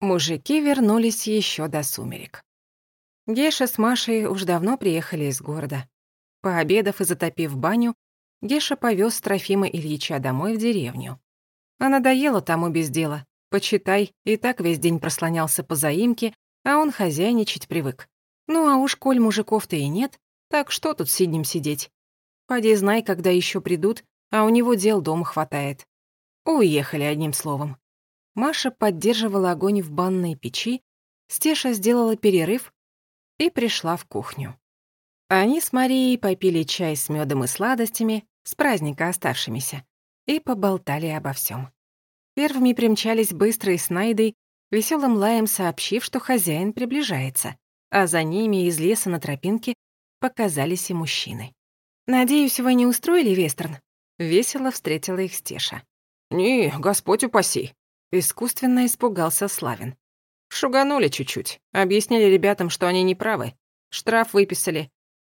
Мужики вернулись еще до сумерек. Геша с Машей уж давно приехали из города. Пообедав и затопив баню, Геша повез Трофима Ильича домой в деревню. А надоело тому без дела. Почитай, и так весь день прослонялся по заимке, а он хозяйничать привык. Ну а уж коль мужиков-то и нет, так что тут сиднем сидеть? Поди знай, когда еще придут, а у него дел дома хватает. Уехали, одним словом. Маша поддерживала огонь в банной печи, Стеша сделала перерыв и пришла в кухню. Они с Марией попили чай с медом и сладостями, с праздника оставшимися, и поболтали обо всем. Первыми примчались быстро и с Найдой, веселым лаем сообщив, что хозяин приближается, а за ними из леса на тропинке показались и мужчины. «Надеюсь, вы не устроили вестерн?» Весело встретила их Стеша. «Не, Господь упаси!» Искусственно испугался Славин. Шуганули чуть-чуть. Объяснили ребятам, что они не правы. Штраф выписали.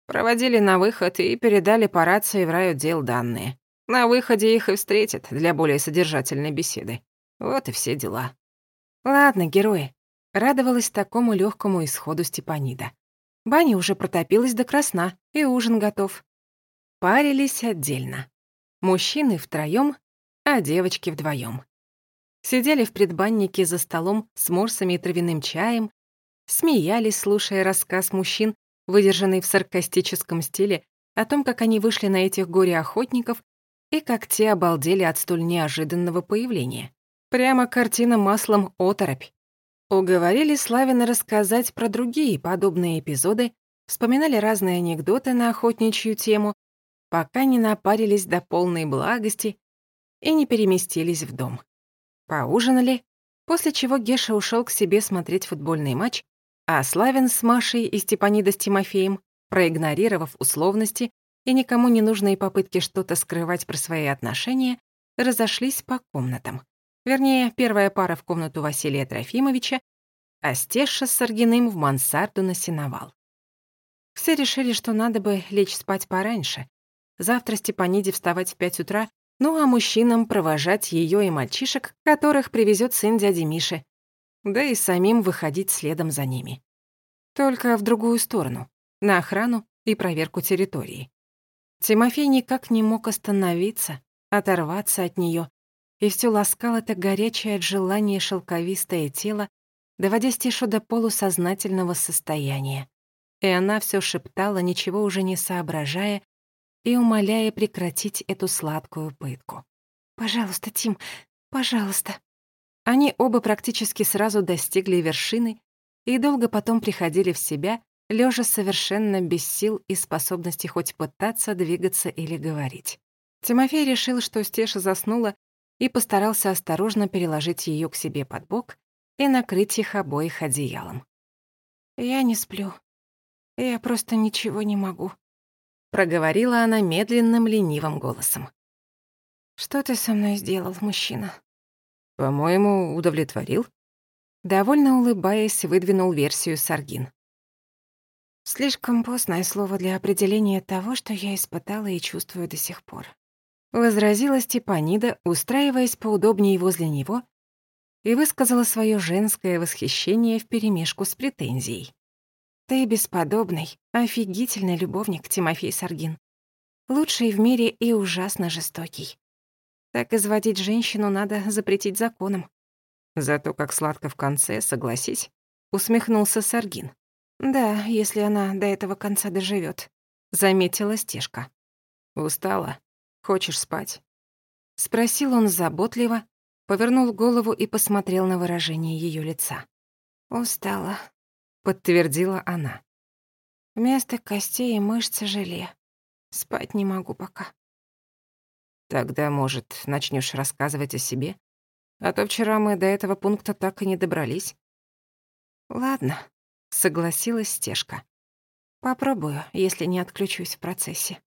Проводили на выход и передали по рации в райотдел данные. На выходе их и встретят для более содержательной беседы. Вот и все дела. Ладно, герои. Радовалась такому легкому исходу Степанида. Баня уже протопилась до красна, и ужин готов. Парились отдельно. Мужчины втроём, а девочки вдвоем. Сидели в предбаннике за столом с морсами и травяным чаем, смеялись, слушая рассказ мужчин, выдержанный в саркастическом стиле, о том, как они вышли на этих горе-охотников и как те обалдели от столь неожиданного появления. Прямо картина маслом оторопь. Уговорили Славина рассказать про другие подобные эпизоды, вспоминали разные анекдоты на охотничью тему, пока не напарились до полной благости и не переместились в дом. Поужинали, после чего Геша ушел к себе смотреть футбольный матч, а Славин с Машей и Степанида с Тимофеем, проигнорировав условности и никому не нужные попытки что-то скрывать про свои отношения, разошлись по комнатам. Вернее, первая пара в комнату Василия Трофимовича, а Стеша с Саргиным в мансарду на сеновал. Все решили, что надо бы лечь спать пораньше. Завтра Степаниде вставать в пять утра ну а мужчинам провожать ее и мальчишек, которых привезет сын дяди Миши, да и самим выходить следом за ними. Только в другую сторону, на охрану и проверку территории. Тимофей никак не мог остановиться, оторваться от нее, и все ласкал это горячее от желания шелковистое тело, доводя Стешу до полусознательного состояния. И она все шептала, ничего уже не соображая, и умоляя прекратить эту сладкую пытку. «Пожалуйста, Тим, пожалуйста». Они оба практически сразу достигли вершины и долго потом приходили в себя, лежа совершенно без сил и способности хоть пытаться двигаться или говорить. Тимофей решил, что Стеша заснула, и постарался осторожно переложить ее к себе под бок и накрыть их обоих одеялом. «Я не сплю. Я просто ничего не могу», проговорила она медленным ленивым голосом. «Что ты со мной сделал, мужчина?» «По-моему, удовлетворил?» Довольно улыбаясь, выдвинул версию Саргин. «Слишком постное слово для определения того, что я испытала и чувствую до сих пор», — возразила Степанида, устраиваясь поудобнее возле него, и высказала свое женское восхищение вперемешку с претензией. Ты бесподобный, офигительный любовник, Тимофей Саргин. Лучший в мире и ужасно жестокий. Так изводить женщину надо запретить законом. Зато как сладко в конце, согласись, усмехнулся Саргин. Да, если она до этого конца доживет, заметила Стежка. Устала? Хочешь спать? Спросил он заботливо, повернул голову и посмотрел на выражение ее лица. Устала, подтвердила она. Вместо костей и мышц желе. Спать не могу пока. Тогда, может, начнешь рассказывать о себе? А то вчера мы до этого пункта так и не добрались. Ладно, согласилась Стежка. Попробую, если не отключусь в процессе.